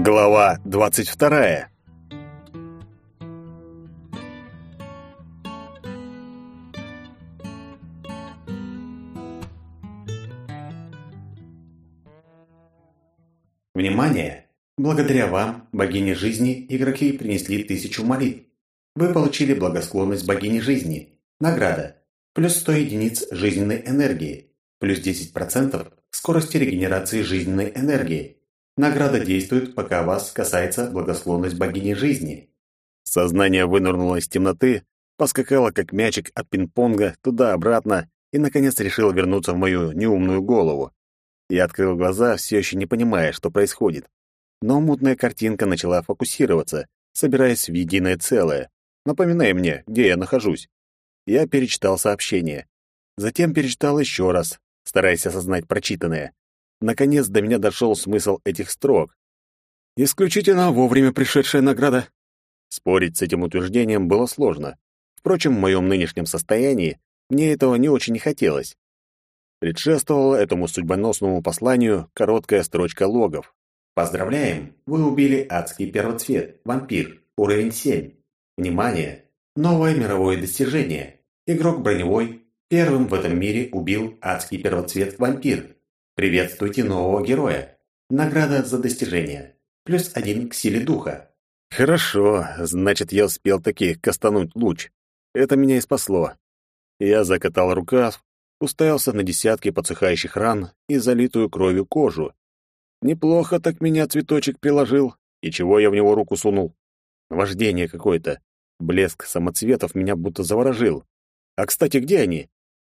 Глава двадцать вторая. Внимание! Благодаря вам, богине жизни, игроки принесли тысячу молитв. Вы получили благосклонность богини жизни. Награда. Плюс 100 единиц жизненной энергии. Плюс 10% скорости регенерации жизненной энергии. Награда действует, пока вас касается благосклонность богини жизни. Сознание вынырнуло из темноты, поскакало как мячик от пинг-понга туда-обратно и, наконец, решило вернуться в мою неумную голову. Я открыл глаза, все еще не понимая, что происходит. Но мутная картинка начала фокусироваться, собираясь в единое целое, напоминая мне, где я нахожусь. Я перечитал сообщение. Затем перечитал еще раз, стараясь осознать прочитанное. Наконец до меня дошел смысл этих строк. «Исключительно вовремя пришедшая награда». Спорить с этим утверждением было сложно. Впрочем, в моем нынешнем состоянии мне этого не очень не хотелось. Предшествовала этому судьбоносному посланию короткая строчка логов. Поздравляем! Вы убили адский первоцвет, вампир, уровень 7. Внимание! Новое мировое достижение. Игрок броневой первым в этом мире убил адский первоцвет вампир. Приветствуйте нового героя. Награда за достижение. Плюс один к силе духа. Хорошо, значит, я успел таки кастануть луч. Это меня и спасло. Я закатал рукав уставился на десятки подсыхающих ран и залитую кровью кожу. Неплохо так меня цветочек приложил. И чего я в него руку сунул? Вождение какое-то. Блеск самоцветов меня будто заворожил. А, кстати, где они?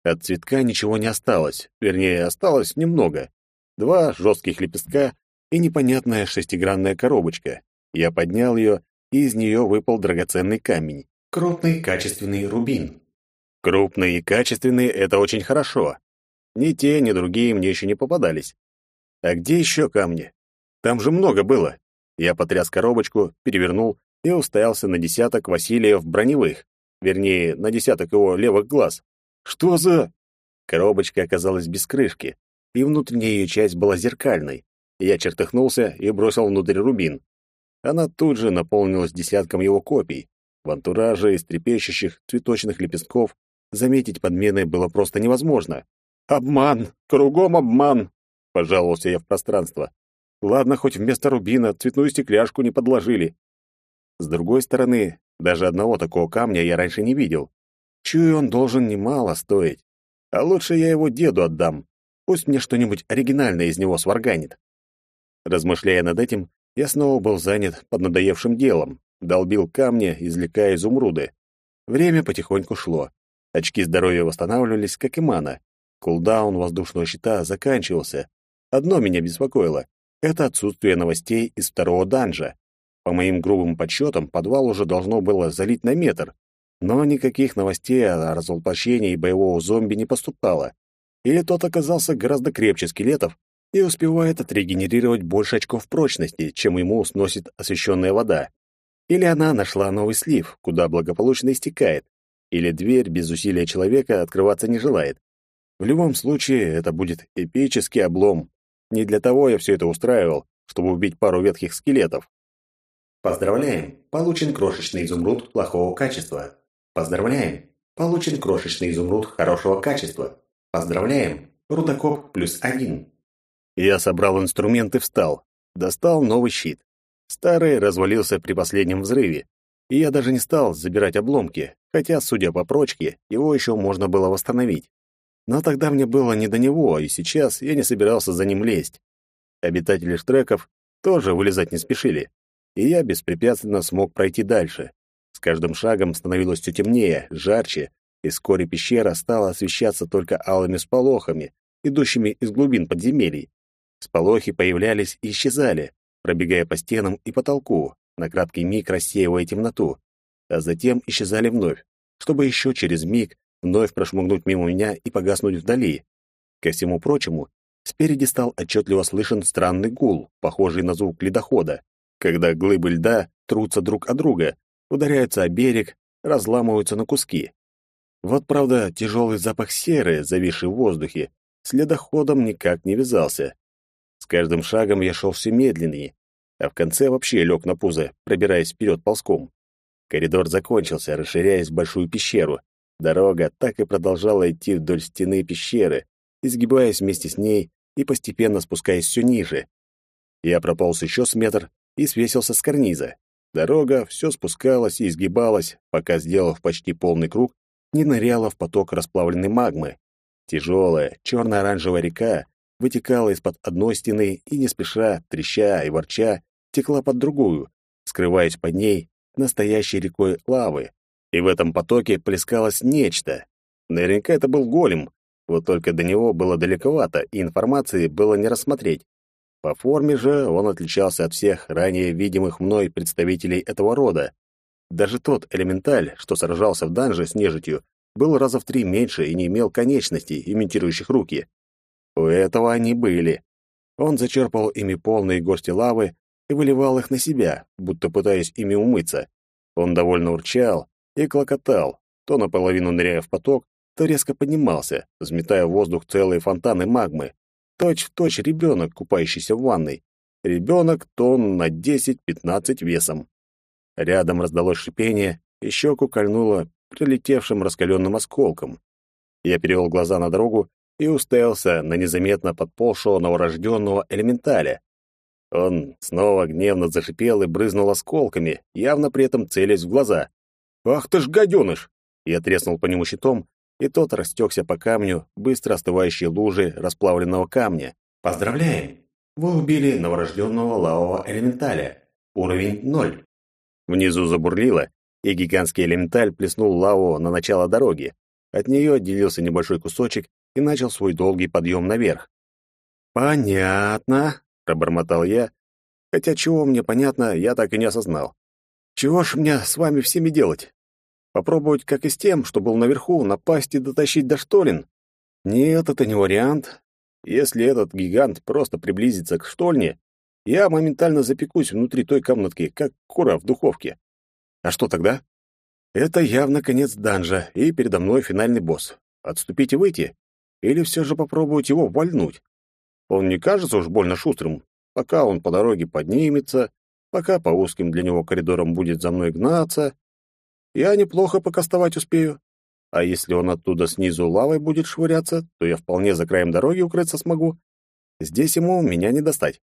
От цветка ничего не осталось. Вернее, осталось немного. Два жестких лепестка и непонятная шестигранная коробочка. Я поднял ее, и из нее выпал драгоценный камень. Крупный качественный рубин. Крупные и качественные — это очень хорошо. Ни те, ни другие мне еще не попадались. А где еще камни? Там же много было. Я потряс коробочку, перевернул и уставился на десяток Василиев броневых. Вернее, на десяток его левых глаз. Что за... Коробочка оказалась без крышки, и внутренняя ее часть была зеркальной. Я чертыхнулся и бросил внутрь рубин. Она тут же наполнилась десятком его копий. В антураже из трепещущих цветочных лепестков Заметить подмены было просто невозможно. «Обман! Кругом обман!» — пожаловался я в пространство. «Ладно, хоть вместо рубина цветную стекляшку не подложили». С другой стороны, даже одного такого камня я раньше не видел. Чую, он должен немало стоить. А лучше я его деду отдам. Пусть мне что-нибудь оригинальное из него сварганит. Размышляя над этим, я снова был занят под надоевшим делом. Долбил камни, извлекая изумруды. Время потихоньку шло. Очки здоровья восстанавливались, как и мана. Кулдаун воздушного щита заканчивался. Одно меня беспокоило — это отсутствие новостей из второго данжа. По моим грубым подсчетам, подвал уже должно было залить на метр, но никаких новостей о развоплощении боевого зомби не поступало. Или тот оказался гораздо крепче скелетов и успевает отрегенерировать больше очков прочности, чем ему сносит освещенная вода. Или она нашла новый слив, куда благополучно истекает, или дверь без усилия человека открываться не желает. В любом случае, это будет эпический облом. Не для того я все это устраивал, чтобы убить пару ветхих скелетов. Поздравляем! Получен крошечный изумруд плохого качества. Поздравляем! Получен крошечный изумруд хорошего качества. Поздравляем! Рудокоп плюс один. Я собрал инструмент и встал. Достал новый щит. Старый развалился при последнем взрыве, и я даже не стал забирать обломки, хотя, судя по прочке, его еще можно было восстановить. Но тогда мне было не до него, и сейчас я не собирался за ним лезть. Обитатели штреков тоже вылезать не спешили, и я беспрепятственно смог пройти дальше. С каждым шагом становилось все темнее, жарче, и вскоре пещера стала освещаться только алыми сполохами, идущими из глубин подземелий. Сполохи появлялись и исчезали, пробегая по стенам и потолку, на краткий миг рассеивая темноту а затем исчезали вновь, чтобы еще через миг вновь прошмыгнуть мимо меня и погаснуть вдали. Ко всему прочему, спереди стал отчетливо слышен странный гул, похожий на звук ледохода, когда глыбы льда трутся друг о друга, ударяются о берег, разламываются на куски. Вот, правда, тяжелый запах серы, зависший в воздухе, с ледоходом никак не вязался. С каждым шагом я шел все медленнее, а в конце вообще лег на пузо, пробираясь вперед ползком. Коридор закончился, расширяясь в большую пещеру. Дорога так и продолжала идти вдоль стены пещеры, изгибаясь вместе с ней и постепенно спускаясь все ниже. Я прополз еще с метр и свесился с карниза. Дорога все спускалась и изгибалась, пока, сделав почти полный круг, не ныряла в поток расплавленной магмы. Тяжелая, черно-оранжевая река вытекала из-под одной стены и, не спеша, треща и ворча, текла под другую, скрываясь под ней настоящей рекой лавы. И в этом потоке плескалось нечто. Наверняка это был голем, вот только до него было далековато, и информации было не рассмотреть. По форме же он отличался от всех ранее видимых мной представителей этого рода. Даже тот элементаль, что сражался в данже с нежитью, был раза в три меньше и не имел конечностей, имитирующих руки. У этого они были. Он зачерпал ими полные горсти лавы и выливал их на себя, будто пытаясь ими умыться. Он довольно урчал и клокотал, то наполовину ныряя в поток, то резко поднимался, взметая в воздух целые фонтаны магмы. Точь-в-точь точь ребенок, купающийся в ванной. Ребенок тонн на 10-15 весом. Рядом раздалось шипение, и щеку кольнуло прилетевшим раскаленным осколком. Я перевел глаза на дорогу и уставился на незаметно подползшего новорожденного элементаля. Он снова гневно зашипел и брызнул осколками, явно при этом целясь в глаза. «Ах ты ж гаденыш!» Я треснул по нему щитом, и тот растекся по камню, быстро остывающей лужи расплавленного камня. «Поздравляем! Вы убили новорожденного лавового элементаля. Уровень ноль». Внизу забурлило, и гигантский элементаль плеснул лаву на начало дороги. От нее отделился небольшой кусочек и начал свой долгий подъем наверх. «Понятно», — пробормотал я, хотя чего мне понятно, я так и не осознал. «Чего ж мне с вами всеми делать? Попробовать, как и с тем, что был наверху, напасть и дотащить до штолен? Нет, это не вариант. Если этот гигант просто приблизится к штольне, я моментально запекусь внутри той комнатки, как кура в духовке. А что тогда? Это явно конец данжа, и передо мной финальный босс. Отступить и выйти? Или все же попробовать его вольнуть? Он не кажется уж больно шустрым. Пока он по дороге поднимется, пока по узким для него коридорам будет за мной гнаться, я неплохо покастовать успею. А если он оттуда снизу лавой будет швыряться, то я вполне за краем дороги укрыться смогу. Здесь ему меня не достать.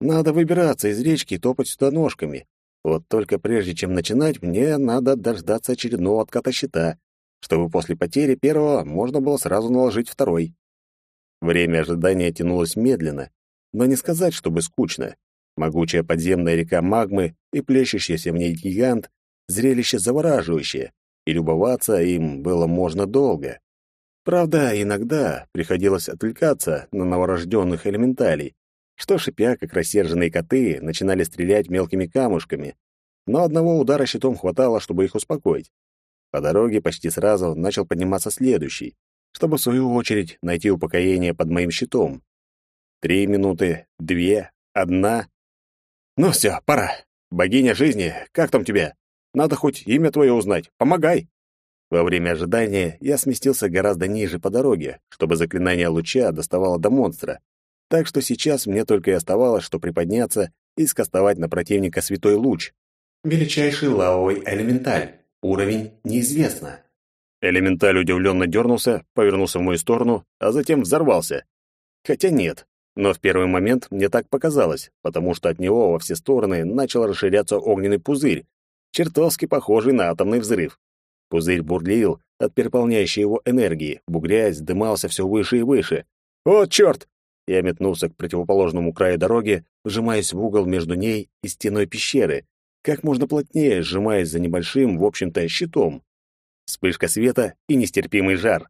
Надо выбираться из речки и топать сюда ножками. Вот только прежде чем начинать, мне надо дождаться очередного отката щита, чтобы после потери первого можно было сразу наложить второй. Время ожидания тянулось медленно, но не сказать, чтобы скучно. Могучая подземная река магмы и плещущийся в ней гигант Зрелище завораживающее, и любоваться им было можно долго. Правда, иногда приходилось отвлекаться на новорожденных элементалей, что, шипя, как рассерженные коты, начинали стрелять мелкими камушками, но одного удара щитом хватало, чтобы их успокоить. По дороге почти сразу начал подниматься следующий, чтобы, в свою очередь, найти упокоение под моим щитом. Три минуты, две, одна. Ну все, пора. Богиня жизни, как там тебя? Надо хоть имя твое узнать. Помогай!» Во время ожидания я сместился гораздо ниже по дороге, чтобы заклинание луча доставало до монстра. Так что сейчас мне только и оставалось, что приподняться и скостовать на противника святой луч. Величайший лавовый элементаль. Уровень неизвестно. Элементаль удивленно дернулся, повернулся в мою сторону, а затем взорвался. Хотя нет, но в первый момент мне так показалось, потому что от него во все стороны начал расширяться огненный пузырь, чертовски похожий на атомный взрыв. Пузырь бурлил от переполняющей его энергии, бугрясь, дымался все выше и выше. «О, черт!» Я метнулся к противоположному краю дороги, вжимаясь в угол между ней и стеной пещеры, как можно плотнее сжимаясь за небольшим, в общем-то, щитом. Вспышка света и нестерпимый жар.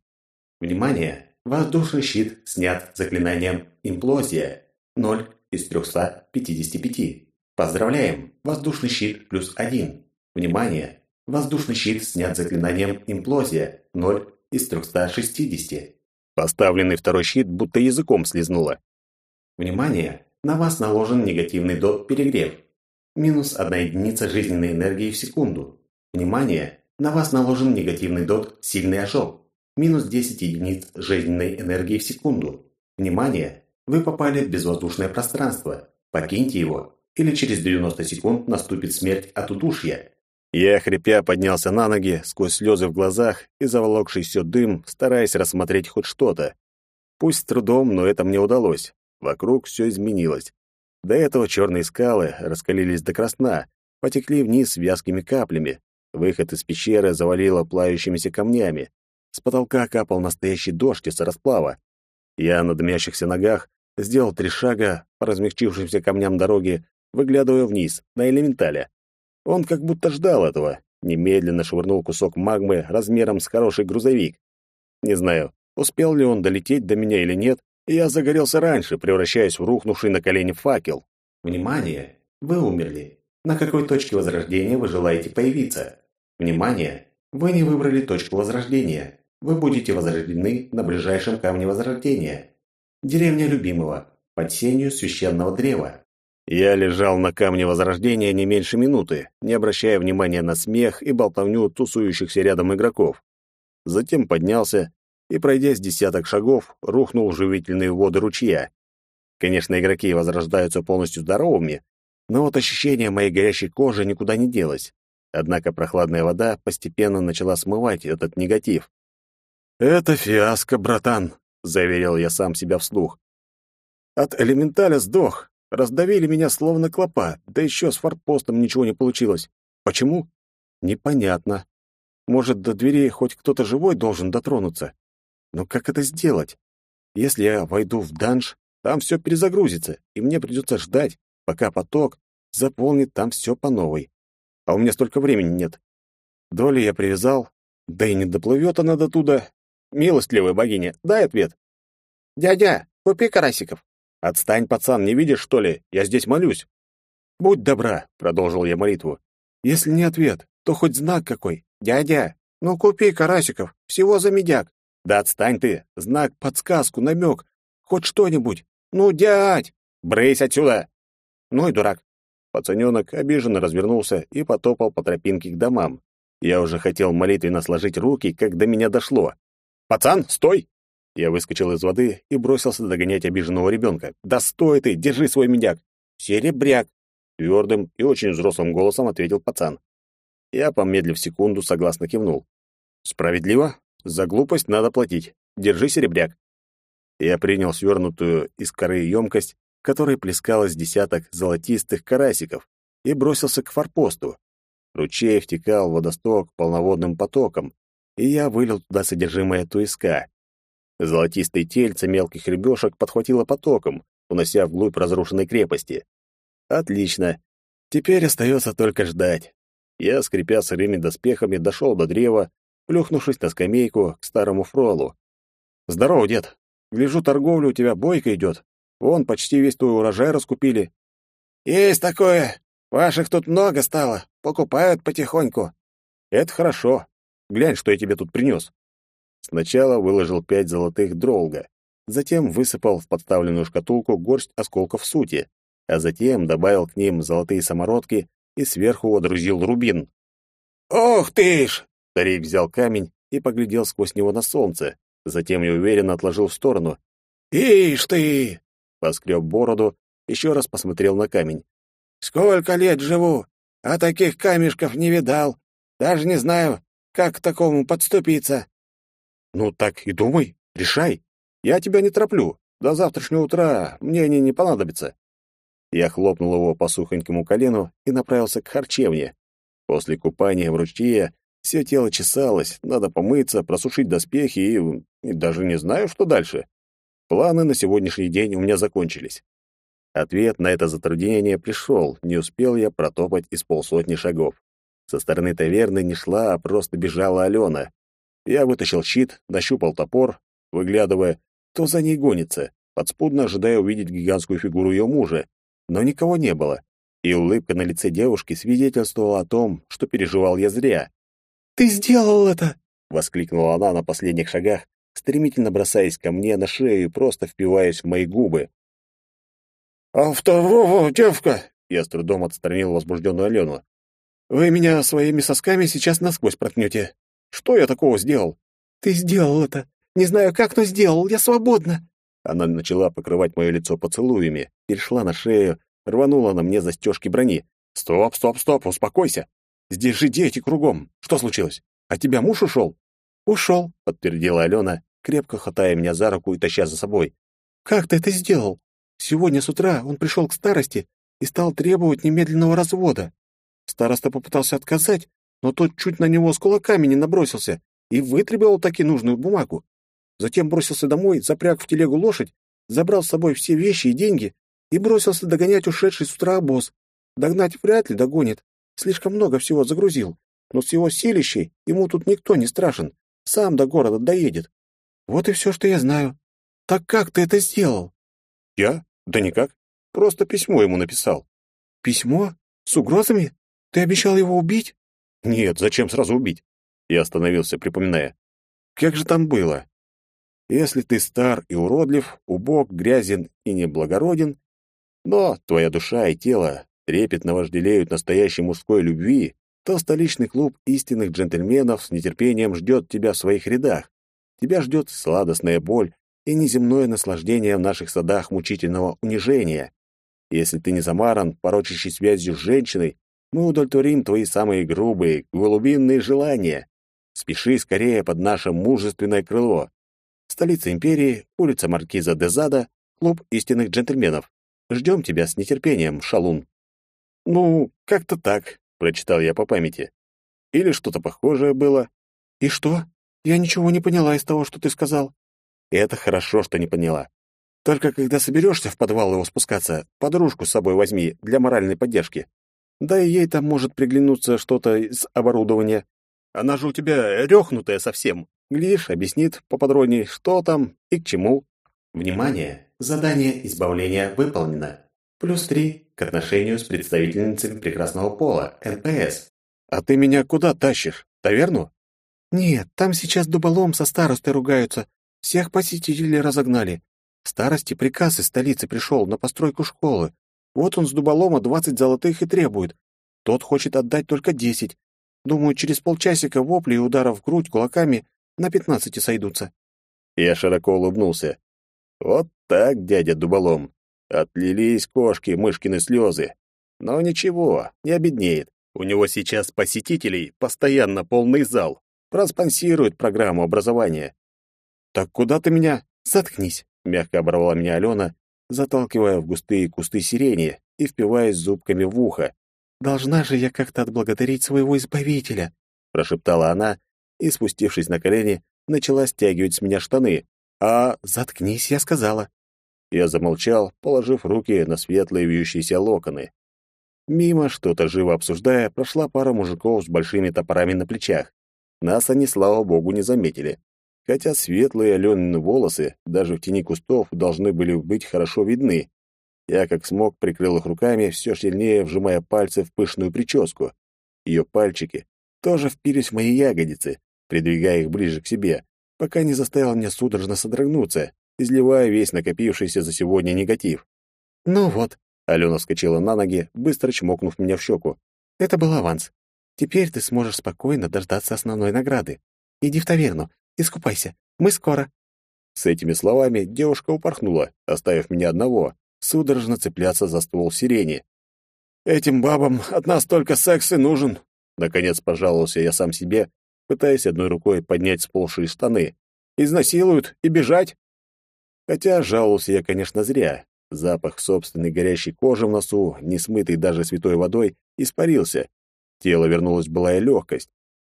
Внимание! Воздушный щит снят заклинанием «Имплозия» 0 из 355. Поздравляем! Воздушный щит плюс 1. Внимание! Воздушный щит снят заклинанием «Имплозия» 0 из 360. Поставленный второй щит будто языком слезнуло. Внимание! На вас наложен негативный дот «Перегрев». Минус 1 единица жизненной энергии в секунду. Внимание! На вас наложен негативный дот «Сильный ожог». Минус 10 единиц жизненной энергии в секунду. Внимание! Вы попали в безвоздушное пространство. Покиньте его. или через 90 секунд наступит смерть от удушья. Я, хрипя, поднялся на ноги, сквозь слезы в глазах и заволокшийся дым, стараясь рассмотреть хоть что-то. Пусть с трудом, но это мне удалось. Вокруг все изменилось. До этого черные скалы раскалились до красна, потекли вниз вязкими каплями. Выход из пещеры завалило плающимися камнями. С потолка капал настоящий дождь из расплава. Я на дымящихся ногах сделал три шага по размягчившимся камням дороги, выглядывая вниз, на элементаля. Он как будто ждал этого, немедленно швырнул кусок магмы размером с хороший грузовик. Не знаю, успел ли он долететь до меня или нет, и я загорелся раньше, превращаясь в рухнувший на колени факел. Внимание! Вы умерли. На какой точке возрождения вы желаете появиться? Внимание! Вы не выбрали точку возрождения. Вы будете возрождены на ближайшем камне возрождения. Деревня любимого, под сенью священного древа. Я лежал на камне Возрождения не меньше минуты, не обращая внимания на смех и болтовню тусующихся рядом игроков. Затем поднялся и, пройдя с десяток шагов, рухнул в живительные воды ручья. Конечно, игроки возрождаются полностью здоровыми, но вот ощущение моей горящей кожи никуда не делось. Однако прохладная вода постепенно начала смывать этот негатив. «Это фиаско, братан», — заверил я сам себя вслух. «От элементаля сдох, Раздавили меня словно клопа, да еще с форпостом ничего не получилось. Почему? Непонятно. Может, до двери хоть кто-то живой должен дотронуться. Но как это сделать? Если я войду в данж, там все перезагрузится, и мне придется ждать, пока поток заполнит там все по новой. А у меня столько времени нет. Доли я привязал, да и не доплывет она до туда. Милостливая богиня, дай ответ. «Дядя, купи карасиков», «Отстань, пацан, не видишь, что ли? Я здесь молюсь». «Будь добра», — продолжил я молитву. «Если не ответ, то хоть знак какой. Дядя, ну купи карасиков, всего за медяк». «Да отстань ты! Знак, подсказку, намек, хоть что-нибудь. Ну, дядь! Брысь отсюда!» «Ну и дурак». Пацаненок обиженно развернулся и потопал по тропинке к домам. Я уже хотел молитвенно сложить руки, как до меня дошло. «Пацан, стой!» Я выскочил из воды и бросился догонять обиженного ребенка. «Да стой ты! Держи свой медяк!» «Серебряк!» Твердым и очень взрослым голосом ответил пацан. Я, помедлив секунду, согласно кивнул. «Справедливо? За глупость надо платить. Держи серебряк!» Я принял свернутую из коры емкость, в которой плескалось десяток золотистых карасиков, и бросился к форпосту. Ручей втекал в водосток полноводным потоком, и я вылил туда содержимое туиска. Золотистые тельца мелких рыбешек подхватило потоком, унося вглубь разрушенной крепости. Отлично. Теперь остается только ждать. Я, скрипя сырыми доспехами, дошел до древа, плюхнувшись на скамейку к старому фролу. «Здорово, дед. Гляжу, торговля у тебя бойко идет. Вон, почти весь твой урожай раскупили». «Есть такое. Ваших тут много стало. Покупают потихоньку». «Это хорошо. Глянь, что я тебе тут принес». Сначала выложил пять золотых дролга, затем высыпал в подставленную шкатулку горсть осколков сути, а затем добавил к ним золотые самородки и сверху водрузил рубин. «Ох ты ж!» Старик взял камень и поглядел сквозь него на солнце, затем неуверенно отложил в сторону. «Ишь ты!» Поскреб бороду, еще раз посмотрел на камень. «Сколько лет живу, а таких камешков не видал. Даже не знаю, как к такому подступиться. Ну так и думай, решай. Я тебя не тороплю. До завтрашнего утра мне они не понадобятся. Я хлопнул его по сухонькому колену и направился к харчевне. После купания в ручье все тело чесалось, надо помыться, просушить доспехи и... и даже не знаю, что дальше. Планы на сегодняшний день у меня закончились. Ответ на это затруднение пришел, не успел я протопать из полсотни шагов. Со стороны таверны не шла, а просто бежала Алена. Я вытащил щит, нащупал топор, выглядывая, кто за ней гонится, подспудно ожидая увидеть гигантскую фигуру ее мужа, но никого не было, и улыбка на лице девушки свидетельствовала о том, что переживал я зря. «Ты сделал это!» — воскликнула она на последних шагах, стремительно бросаясь ко мне на шею и просто впиваясь в мои губы. «А второго, девка!» — я с трудом отстранил возбужденную Алену. «Вы меня своими сосками сейчас насквозь проткнете. Что я такого сделал? Ты сделал это. Не знаю как, но сделал. Я свободна. Она начала покрывать мое лицо поцелуями, перешла на шею, рванула на мне застежки брони. «Стоп, стоп, стоп, успокойся! Здесь же дети кругом! Что случилось? А тебя муж ушел?» «Ушел», — подтвердила Алена, крепко хватая меня за руку и таща за собой. «Как ты это сделал? Сегодня с утра он пришел к старости и стал требовать немедленного развода. Староста попытался отказать, но тот чуть на него с кулаками не набросился и вытребовал таки нужную бумагу. Затем бросился домой, запряг в телегу лошадь, забрал с собой все вещи и деньги и бросился догонять ушедший с утра обоз. Догнать вряд ли догонит, слишком много всего загрузил, но с его силищей ему тут никто не страшен, сам до города доедет. Вот и все, что я знаю. Так как ты это сделал? Я? Да никак. Просто письмо ему написал. Письмо? С угрозами? Ты обещал его убить? Нет, зачем сразу убить? Я остановился, припоминая. Как же там было? Если ты стар и уродлив, убог, грязен и неблагороден, но твоя душа и тело трепетно вожделеют настоящей мужской любви, то столичный клуб истинных джентльменов с нетерпением ждет тебя в своих рядах. Тебя ждет сладостная боль и неземное наслаждение в наших садах мучительного унижения. Если ты не замаран, порочащий связью с женщиной, мы удовлетворим твои самые грубые, глубинные желания. Спеши скорее под наше мужественное крыло. Столица империи, улица Маркиза де Зада, клуб истинных джентльменов. Ждем тебя с нетерпением, шалун. Ну, как-то так, прочитал я по памяти. Или что-то похожее было. И что? Я ничего не поняла из того, что ты сказал. Это хорошо, что не поняла. Только когда соберешься в подвал его спускаться, подружку с собой возьми для моральной поддержки. Да и ей там может приглянуться что-то из оборудования. Она же у тебя рехнутая совсем. Глядишь, объяснит поподробнее, что там и к чему. Внимание! Задание избавления выполнено. Плюс три к отношению с представительницей прекрасного пола, НПС. А ты меня куда тащишь? Таверну? Нет, там сейчас дуболом со старостой ругаются. Всех посетителей разогнали. Старосте приказ из столицы пришел на постройку школы. Вот он с дуболома двадцать золотых и требует. Тот хочет отдать только десять. Думаю, через полчасика воплей и ударов в грудь кулаками на пятнадцати сойдутся. Я широко улыбнулся. Вот так, дядя Дуболом. Отлились кошки, мышкины слезы. Но ничего, не обеднеет. У него сейчас посетителей постоянно полный зал. Проспонсирует программу образования. «Так куда ты меня?» «Заткнись», — мягко оборвала меня Алена, заталкивая в густые кусты сирени и впиваясь зубками в ухо. «Должна же я как-то отблагодарить своего избавителя», — прошептала она и, спустившись на колени, начала стягивать с меня штаны. «А, заткнись, я сказала». Я замолчал, положив руки на светлые вьющиеся локоны. Мимо, что-то живо обсуждая, прошла пара мужиков с большими топорами на плечах. Нас они, слава богу, не заметили. Хотя светлые Аленины волосы даже в тени кустов должны были быть хорошо видны. Я, как смог, прикрыл их руками, все сильнее вжимая пальцы в пышную прическу. Ее пальчики тоже впились в мои ягодицы, придвигая их ближе к себе, пока не заставил меня судорожно содрогнуться, изливая весь накопившийся за сегодня негатив. «Ну вот», — Алена вскочила на ноги, быстро чмокнув меня в щеку. «Это был аванс. Теперь ты сможешь спокойно дождаться основной награды. Иди в таверну, искупайся. Мы скоро». С этими словами девушка упорхнула, оставив меня одного, судорожно цепляться за ствол сирени. «Этим бабам от нас только секс и нужен», — наконец пожаловался я сам себе, пытаясь одной рукой поднять сползшие штаны. «Изнасилуют и бежать?» Хотя жаловался я, конечно, зря. Запах собственной горящей кожи в носу, не смытый даже святой водой, испарился. Тело вернулась былая легкость.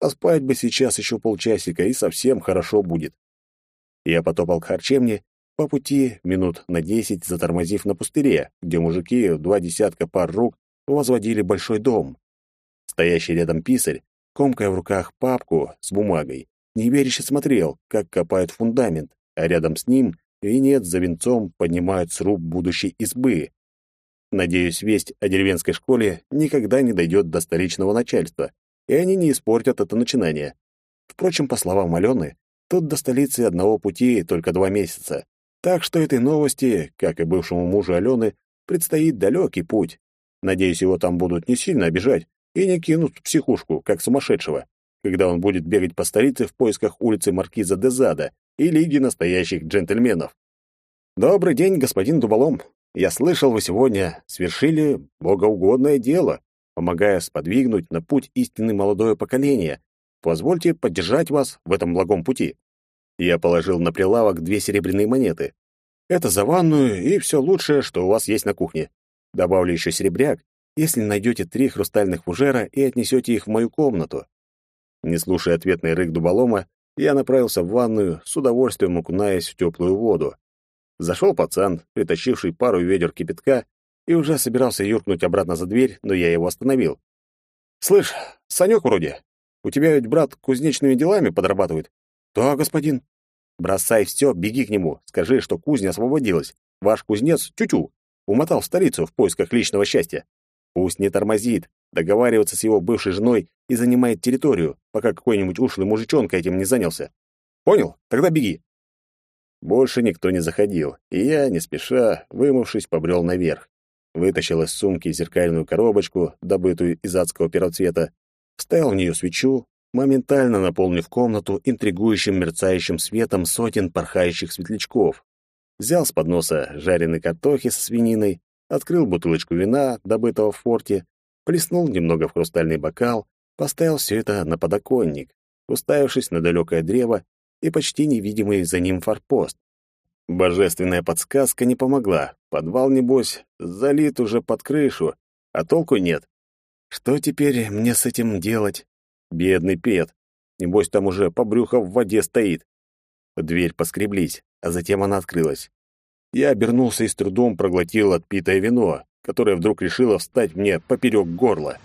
Поспать бы сейчас еще полчасика, и совсем хорошо будет. Я потопал к харчевне, по пути минут на десять затормозив на пустыре, где мужики в два десятка пар рук возводили большой дом. Стоящий рядом писарь комкая в руках папку с бумагой, неверяще смотрел, как копают фундамент, а рядом с ним венец за венцом поднимают сруб будущей избы. Надеюсь, весть о деревенской школе никогда не дойдет до столичного начальства, и они не испортят это начинание. Впрочем, по словам Алены, тут до столицы одного пути только два месяца. Так что этой новости, как и бывшему мужу Алены, предстоит далекий путь. Надеюсь, его там будут не сильно обижать, и не кинут в психушку, как сумасшедшего, когда он будет бегать по столице в поисках улицы Маркиза де Зада и Лиги настоящих джентльменов. «Добрый день, господин Дуболом!» я слышал, вы сегодня свершили богоугодное дело, помогая сподвигнуть на путь истинный молодое поколение. Позвольте поддержать вас в этом благом пути». Я положил на прилавок две серебряные монеты. «Это за ванную и все лучшее, что у вас есть на кухне. Добавлю еще серебряк, если найдете три хрустальных фужера и отнесете их в мою комнату». Не слушая ответный рык дуболома, я направился в ванную, с удовольствием окунаясь в теплую воду. Зашел пацан, притащивший пару ведер кипятка, и уже собирался юркнуть обратно за дверь, но я его остановил. «Слышь, Санек вроде. У тебя ведь брат кузнечными делами подрабатывает?» «Да, господин». «Бросай все, беги к нему. Скажи, что кузня освободилась. Ваш кузнец Тютю умотал в столицу в поисках личного счастья. Пусть не тормозит, договаривается с его бывшей женой и занимает территорию, пока какой-нибудь ушлый мужичонка этим не занялся. Понял? Тогда беги. Больше никто не заходил, и я, не спеша, вымывшись, побрел наверх. Вытащил из сумки зеркальную коробочку, добытую из адского первоцвета, вставил в нее свечу, моментально наполнив комнату интригующим мерцающим светом сотен порхающих светлячков. Взял с подноса жареной картохи со свининой, открыл бутылочку вина, добытого в форте, плеснул немного в хрустальный бокал, поставил все это на подоконник, уставившись на далекое древо и почти невидимый за ним форпост. Божественная подсказка не помогла. Подвал, небось, залит уже под крышу, а толку нет. Что теперь мне с этим делать? Бедный Пет. Небось, там уже по брюхо в воде стоит. Дверь поскреблись, а затем она открылась. Я обернулся и с трудом проглотил отпитое вино, которое вдруг решило встать мне поперек горла.